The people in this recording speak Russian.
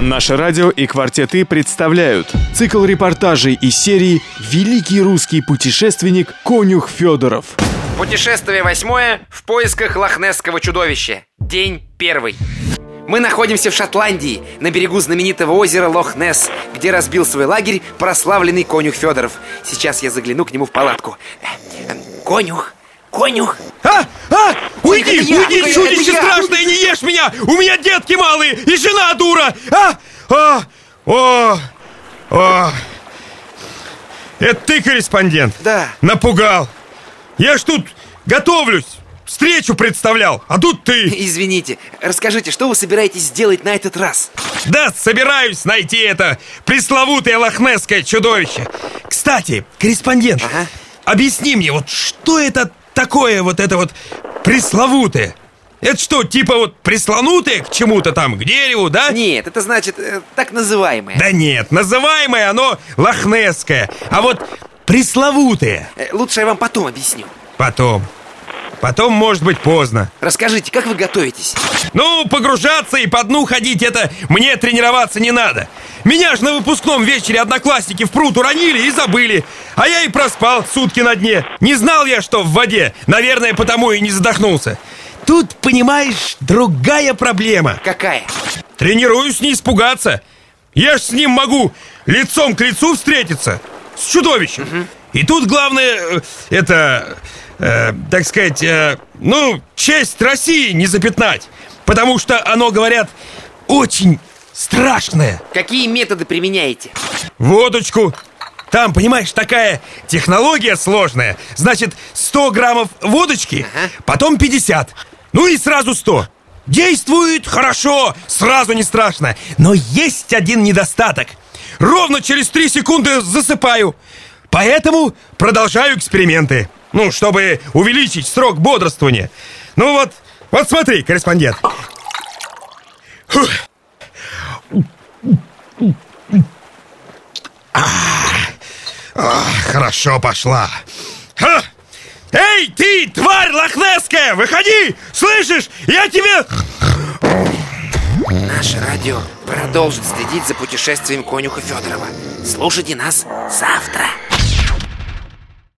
Наше радио и «Квартеты» представляют цикл репортажей из серии «Великий русский путешественник Конюх Федоров». Путешествие восьмое в поисках лохнесского чудовища. День первый. Мы находимся в Шотландии, на берегу знаменитого озера Лох-Несс, где разбил свой лагерь прославленный конюх Федоров. Сейчас я загляну к нему в палатку. Э, э, Конюх, конюх. А! Уйди! это я, уйди, это чудище я. страшное, не ешь меня! У меня детки малые и жена дура! А! А! О! О! Это ты корреспондент? Да. Напугал. Я ж тут готовлюсь. Встречу представлял, а тут ты. Извините, расскажите, что вы собираетесь сделать на этот раз? Да, собираюсь найти это пресловутое лохнесское чудовище. Кстати, корреспондент, Ага. объясни мне, вот что это такое вот это вот пресловутое? Это что, типа вот прислонутое к чему-то там, к дереву, да? Нет, это значит э, так называемое. Да нет, называемое оно лохнесское, а вот пресловутое. Э, Лучше я вам потом объясню. Потом. Потом, может быть, поздно. Расскажите, как вы готовитесь? Ну, погружаться и по дну ходить это мне тренироваться не надо. Меня ж на выпускном вечере одноклассники в пруд уронили и забыли. А я и проспал сутки на дне. Не знал я, что в воде. Наверное, потому и не задохнулся. Тут, понимаешь, другая проблема. Какая? Тренируюсь не испугаться. Я ж с ним могу лицом к лицу встретиться. С чудовищем. И тут главное, э, это, э, так сказать, э, ну, честь России не запятнать. Потому что оно, говорят, очень страшное. Какие методы применяете? Водочку. Там, понимаешь, такая технология сложная. Значит, 100 граммов водочки, Ага. потом 50. Ну и сразу 100. Действует хорошо, сразу не страшно. Но есть один недостаток. Ровно через 3 секунды засыпаю. Поэтому продолжаю эксперименты. Ну, чтобы увеличить срок бодрствования. Ну вот, вот смотри, корреспондент. Фух. А, хорошо пошла. Эй, ты, тварь лохнесская, выходи! Слышишь? Я тебе... Наше радио продолжит следить за путешествием конюха Федорова. Слушайте нас завтра.